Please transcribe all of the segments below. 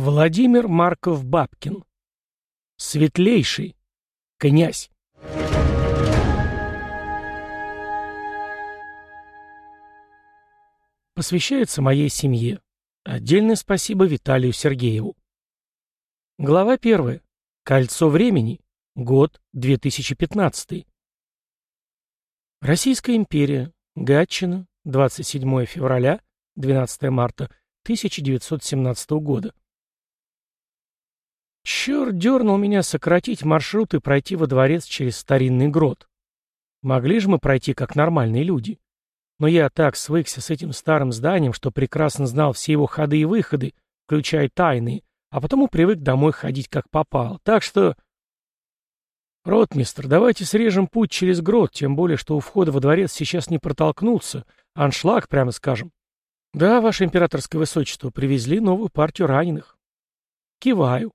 Владимир Марков-Бабкин. Светлейший. Князь. Посвящается моей семье. Отдельное спасибо Виталию Сергееву. Глава первая. Кольцо времени. Год 2015. Российская империя. Гатчина. 27 февраля. 12 марта 1917 года. Черт дернул меня сократить маршрут и пройти во дворец через старинный грот. Могли же мы пройти как нормальные люди. Но я так свыкся с этим старым зданием, что прекрасно знал все его ходы и выходы, включая тайные, а потому привык домой ходить как попало. Так что... «Ротмистр, давайте срежем путь через грот, тем более, что у входа во дворец сейчас не протолкнуться. Аншлаг, прямо скажем». «Да, ваше императорское высочество, привезли новую партию раненых». Киваю.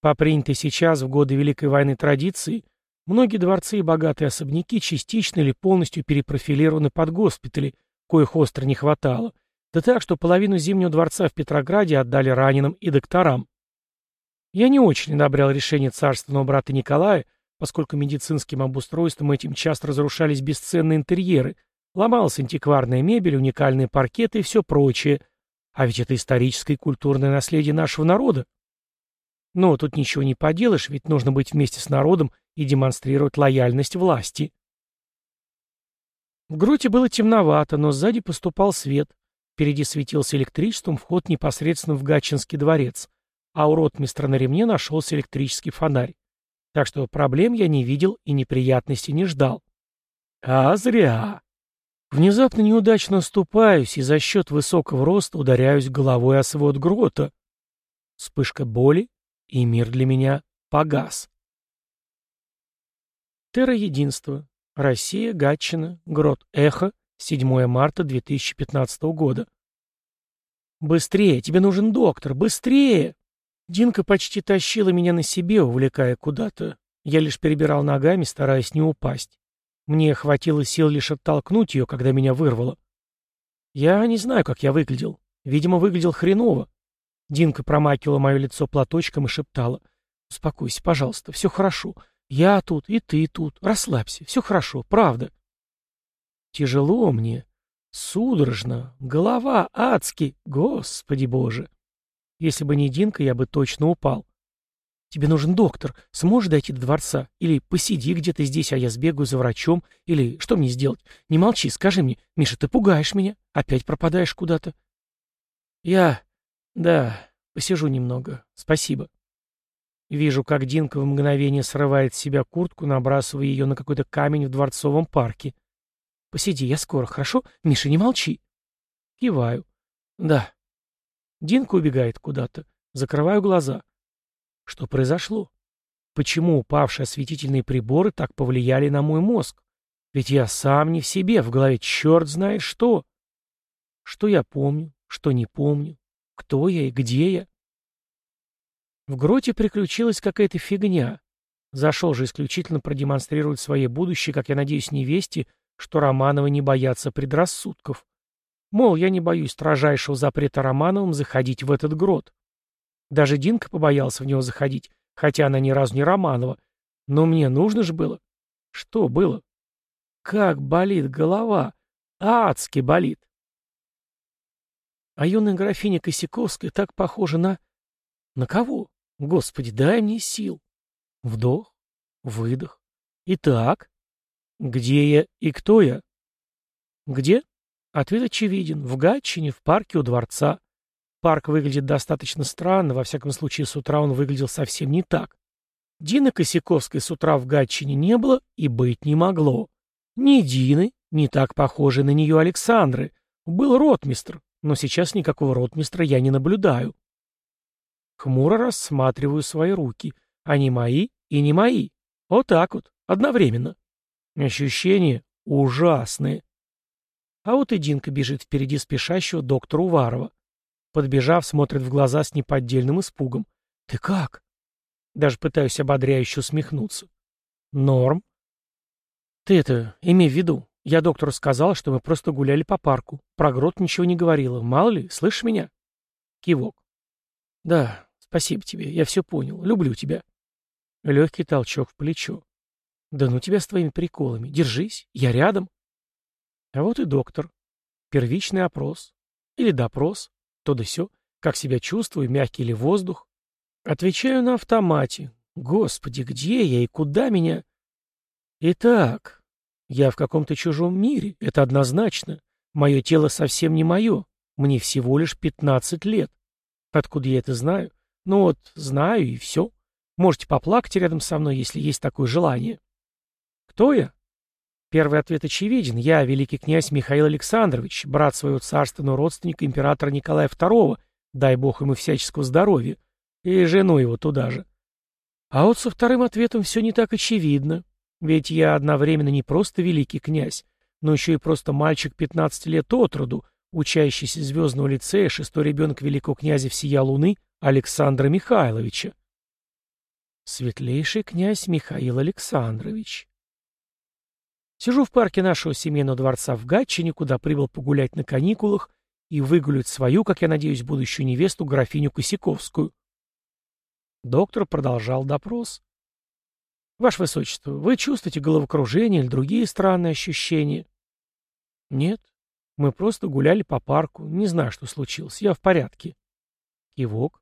По принятой сейчас, в годы Великой войны традиции, многие дворцы и богатые особняки частично или полностью перепрофилированы под госпитали, коих остро не хватало, да так, что половину Зимнего дворца в Петрограде отдали раненым и докторам. Я не очень одобрял решение царственного брата Николая, поскольку медицинским обустройством этим часто разрушались бесценные интерьеры, ломалась антикварная мебель, уникальные паркеты и все прочее. А ведь это историческое и культурное наследие нашего народа. Но тут ничего не поделаешь, ведь нужно быть вместе с народом и демонстрировать лояльность власти. В гроте было темновато, но сзади поступал свет. Впереди светился электричеством вход непосредственно в Гатчинский дворец, а у ротмистра на ремне нашелся электрический фонарь. Так что проблем я не видел и неприятностей не ждал. А зря. Внезапно неудачно оступаюсь и за счет высокого роста ударяюсь головой о свод грота. Вспышка боли, и мир для меня погас. Терра Единство. Россия, Гатчина, Грот Эхо, 7 марта 2015 года. «Быстрее! Тебе нужен доктор! Быстрее!» Динка почти тащила меня на себе, увлекая куда-то. Я лишь перебирал ногами, стараясь не упасть. Мне хватило сил лишь оттолкнуть ее, когда меня вырвало. Я не знаю, как я выглядел. Видимо, выглядел хреново. Динка промакивала мое лицо платочком и шептала. «Успокойся, пожалуйста, все хорошо. Я тут, и ты тут. Расслабься, все хорошо, правда». Тяжело мне, судорожно, голова адски, господи боже. Если бы не Динка, я бы точно упал. Тебе нужен доктор. Сможешь дойти до дворца? Или посиди где-то здесь, а я сбегаю за врачом? Или что мне сделать? Не молчи, скажи мне. Миша, ты пугаешь меня. Опять пропадаешь куда-то. Я... Да, посижу немного. Спасибо. Вижу, как Динка в мгновение срывает с себя куртку, набрасывая ее на какой-то камень в дворцовом парке. Посиди, я скоро, хорошо? Миша, не молчи. Киваю. Да. Динка убегает куда-то. Закрываю глаза. Что произошло? Почему упавшие осветительные приборы так повлияли на мой мозг? Ведь я сам не в себе, в голове черт знает что. Что я помню, что не помню, кто я и где я? В гроте приключилась какая-то фигня. Зашел же исключительно продемонстрировать своей будущее, как я надеюсь, невесте, что Романовы не боятся предрассудков. Мол, я не боюсь строжайшего запрета Романовым заходить в этот грот. Даже Динка побоялся в него заходить, хотя она ни разу не Романова. Но мне нужно же было. Что было? Как болит голова! Адски болит! А юная графиня Косяковская так похожа на... На кого? Господи, дай мне сил. Вдох, выдох. Итак, где я и кто я? Где? Ответ очевиден. В Гатчине, в парке у дворца. Парк выглядит достаточно странно, во всяком случае с утра он выглядел совсем не так. Дины Косяковской с утра в Гатчине не было и быть не могло. Ни Дины, ни так похожей на нее Александры. Был ротмистр, но сейчас никакого ротмистра я не наблюдаю. Хмуро рассматриваю свои руки. Они мои и не мои. Вот так вот, одновременно. Ощущения ужасные. А вот и Динка бежит впереди спешащего доктора Уварова. Подбежав, смотрит в глаза с неподдельным испугом. «Ты как?» Даже пытаюсь ободряюще усмехнуться. «Норм». «Ты это, имей в виду, я доктору сказал, что мы просто гуляли по парку. Про грот ничего не говорила. Мало ли, слышишь меня?» Кивок. Да, спасибо тебе, я все понял. Люблю тебя. Легкий толчок в плечо. Да ну тебя с твоими приколами. Держись, я рядом. А вот и доктор. Первичный опрос. Или допрос. То да сё. Как себя чувствую, мягкий ли воздух. Отвечаю на автомате. Господи, где я и куда меня? Итак, я в каком-то чужом мире, это однозначно. Мое тело совсем не мое. Мне всего лишь 15 лет. Откуда я это знаю? Ну вот, знаю и все. Можете поплакать рядом со мной, если есть такое желание. Кто я? Первый ответ очевиден. Я великий князь Михаил Александрович, брат своего царственного родственника императора Николая II, дай бог ему всяческого здоровья, и жену его туда же. А вот со вторым ответом все не так очевидно. Ведь я одновременно не просто великий князь, но еще и просто мальчик 15 лет от роду, учащийся звездного лицея, шестой ребенок великого князя всея Луны Александра Михайловича. Светлейший князь Михаил Александрович. Сижу в парке нашего семейного дворца в Гатчине, куда прибыл погулять на каникулах и выгулять свою, как я надеюсь, будущую невесту, графиню Косяковскую. Доктор продолжал допрос. «Ваше Высочество, вы чувствуете головокружение или другие странные ощущения?» «Нет. Мы просто гуляли по парку. Не знаю, что случилось. Я в порядке». Кивок.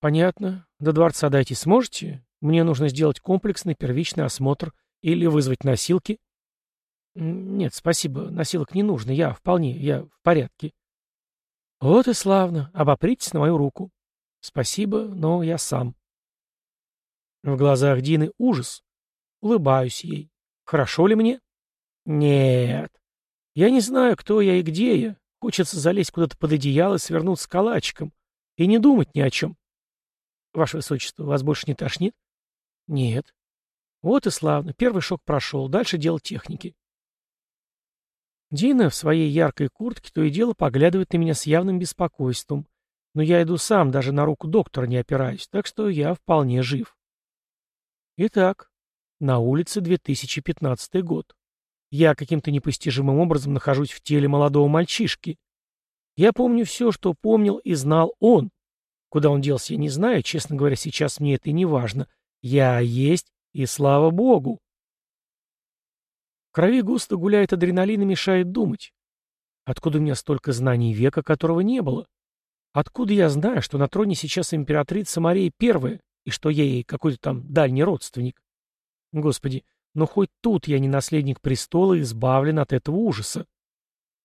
«Понятно. До дворца дойти сможете? Мне нужно сделать комплексный первичный осмотр или вызвать носилки?» «Нет, спасибо. Носилок не нужно. Я вполне, я в порядке». «Вот и славно. Обопритесь на мою руку». «Спасибо, но я сам». В глазах Дины ужас. Улыбаюсь ей. Хорошо ли мне? Нет. Я не знаю, кто я и где я. Хочется залезть куда-то под одеяло и свернуться калачиком. И не думать ни о чем. Ваше Высочество, вас больше не тошнит? Нет. Вот и славно. Первый шок прошел. Дальше дело техники. Дина в своей яркой куртке то и дело поглядывает на меня с явным беспокойством. Но я иду сам, даже на руку доктора не опираюсь, так что я вполне жив. Итак, на улице 2015 год. Я каким-то непостижимым образом нахожусь в теле молодого мальчишки. Я помню все, что помнил и знал он. Куда он делся, я не знаю, честно говоря, сейчас мне это и не важно. Я есть, и слава богу. В крови густо гуляет адреналин и мешает думать. Откуда у меня столько знаний века, которого не было? Откуда я знаю, что на троне сейчас императрица Мария Первая, и что я ей какой-то там дальний родственник. Господи, но хоть тут я не наследник престола и избавлен от этого ужаса.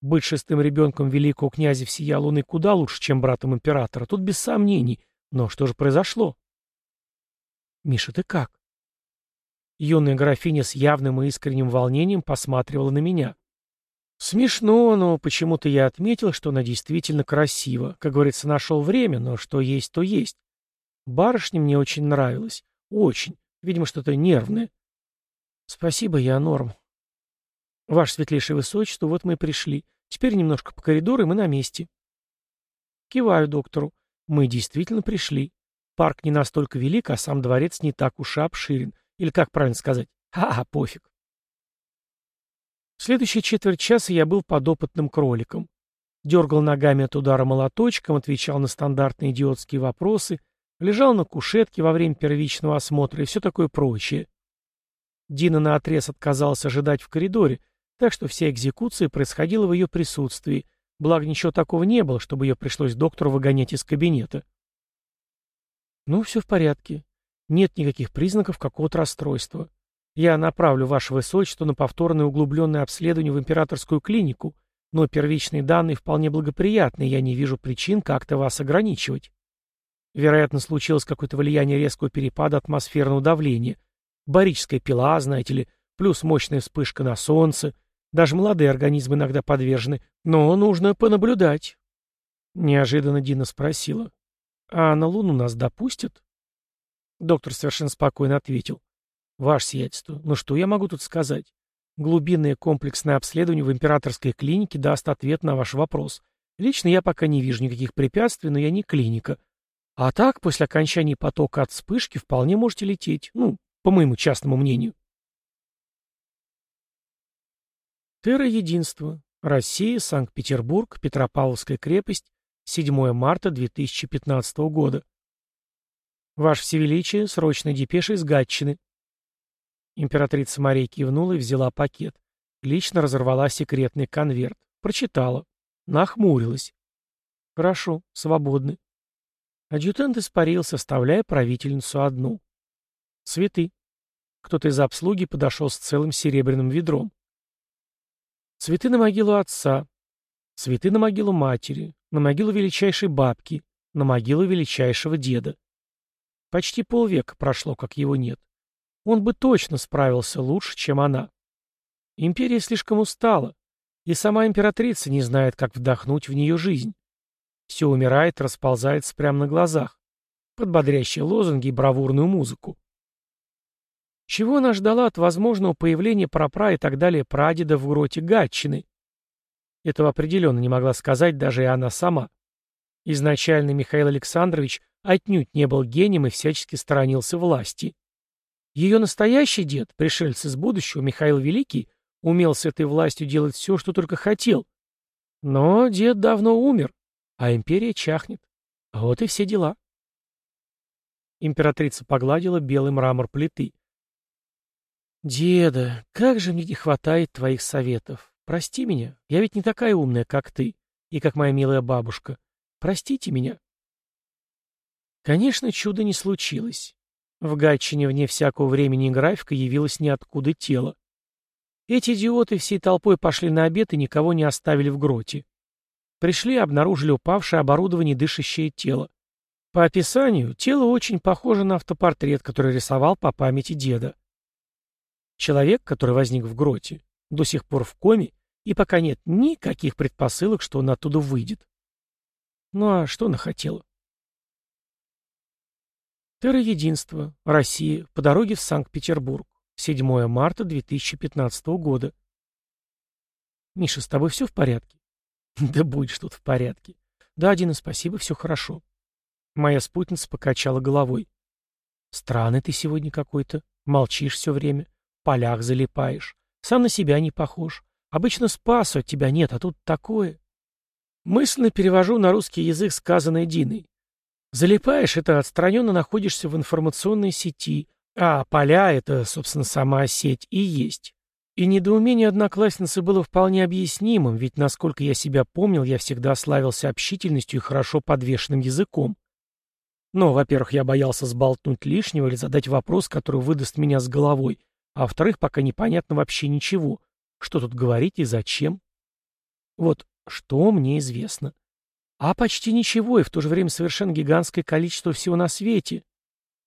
Быть шестым ребенком великого князя всея Луны куда лучше, чем братом императора, тут без сомнений. Но что же произошло? Миша, ты как? Юная графиня с явным и искренним волнением посматривала на меня. Смешно, но почему-то я отметил, что она действительно красива. Как говорится, нашел время, но что есть, то есть. Барышня мне очень нравилась. Очень. Видимо, что-то нервное. Спасибо, я норм. Ваше светлейшее высочество, вот мы и пришли. Теперь немножко по коридору, и мы на месте. Киваю доктору. Мы действительно пришли. Парк не настолько велик, а сам дворец не так уж и обширен. Или как правильно сказать? Ха-ха, пофиг. Следующие четверть часа я был подопытным кроликом. Дергал ногами от удара молоточком, отвечал на стандартные идиотские вопросы, Лежал на кушетке во время первичного осмотра и все такое прочее. Дина наотрез отказалась ожидать в коридоре, так что вся экзекуция происходила в ее присутствии, благо ничего такого не было, чтобы ее пришлось доктору выгонять из кабинета. Ну, все в порядке. Нет никаких признаков какого-то расстройства. Я направлю ваше высочество на повторное углубленное обследование в императорскую клинику, но первичные данные вполне благоприятные, я не вижу причин как-то вас ограничивать. Вероятно, случилось какое-то влияние резкого перепада атмосферного давления. Барическая пила, знаете ли, плюс мощная вспышка на солнце. Даже молодые организмы иногда подвержены. Но нужно понаблюдать. Неожиданно Дина спросила. «А на Луну нас допустят?» Доктор совершенно спокойно ответил. «Ваше сиятельство, ну что я могу тут сказать? Глубинное комплексное обследование в императорской клинике даст ответ на ваш вопрос. Лично я пока не вижу никаких препятствий, но я не клиника. А так, после окончания потока от вспышки вполне можете лететь. Ну, по моему частному мнению. Терра-единство. Россия, Санкт-Петербург, Петропавловская крепость, 7 марта 2015 года. Ваше Всевеличие, срочно депеша из Гатчины. Императрица Мария кивнула и взяла пакет. Лично разорвала секретный конверт. Прочитала. Нахмурилась. Хорошо, свободны. Адъютант испарился, оставляя правительницу одну. Цветы. Кто-то из обслуги подошел с целым серебряным ведром. Цветы на могилу отца. Цветы на могилу матери. На могилу величайшей бабки. На могилу величайшего деда. Почти полвека прошло, как его нет. Он бы точно справился лучше, чем она. Империя слишком устала, и сама императрица не знает, как вдохнуть в нее жизнь. Все умирает, расползается прямо на глазах, под бодрящие лозунги и бравурную музыку. Чего она ждала от возможного появления прапра и так далее прадеда в гроте Гатчины? Этого определенно не могла сказать даже и она сама. Изначально Михаил Александрович отнюдь не был гением и всячески сторонился власти. Ее настоящий дед, пришелец из будущего, Михаил Великий, умел с этой властью делать все, что только хотел. Но дед давно умер, а империя чахнет. Вот и все дела. Императрица погладила белый мрамор плиты. «Деда, как же мне не хватает твоих советов. Прости меня, я ведь не такая умная, как ты, и как моя милая бабушка. Простите меня». Конечно, чудо не случилось. В Гатчине вне всякого времени и графика явилось ниоткуда тело. Эти идиоты всей толпой пошли на обед и никого не оставили в гроте. Пришли и обнаружили упавшее оборудование дышащее тело. По описанию, тело очень похоже на автопортрет, который рисовал по памяти деда. Человек, который возник в гроте, до сих пор в коме, и пока нет никаких предпосылок, что он оттуда выйдет. Ну а что она хотела? Терроединство. Россия. По дороге в Санкт-Петербург. 7 марта 2015 года. Миша, с тобой все в порядке? Да будет что-то в порядке. Да, Дина, спасибо, все хорошо. Моя спутница покачала головой. Странный ты сегодня какой-то. Молчишь все время. В полях залипаешь. Сам на себя не похож. Обычно спасу от тебя нет, а тут такое. Мысленно перевожу на русский язык сказанное Диной. Залипаешь — это отстраненно находишься в информационной сети, а поля — это, собственно, сама сеть и есть. И недоумение одноклассницы было вполне объяснимым, ведь, насколько я себя помнил, я всегда славился общительностью и хорошо подвешенным языком. Но, во-первых, я боялся сболтнуть лишнего или задать вопрос, который выдаст меня с головой, а во-вторых, пока непонятно вообще ничего, что тут говорить и зачем. Вот что мне известно. А почти ничего, и в то же время совершенно гигантское количество всего на свете.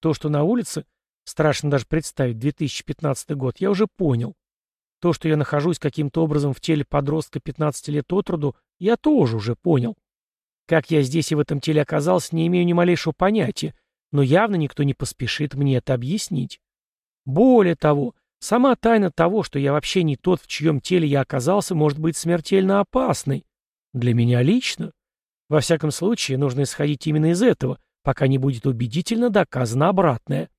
То, что на улице, страшно даже представить, 2015 год, я уже понял. То, что я нахожусь каким-то образом в теле подростка 15 лет от роду, я тоже уже понял. Как я здесь и в этом теле оказался, не имею ни малейшего понятия, но явно никто не поспешит мне это объяснить. Более того, сама тайна того, что я вообще не тот, в чьем теле я оказался, может быть смертельно опасной. Для меня лично. Во всяком случае, нужно исходить именно из этого, пока не будет убедительно доказано обратное.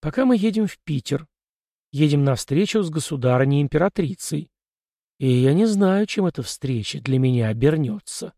Пока мы едем в Питер. Едем на встречу с государыней-императрицей. И я не знаю, чем эта встреча для меня обернется.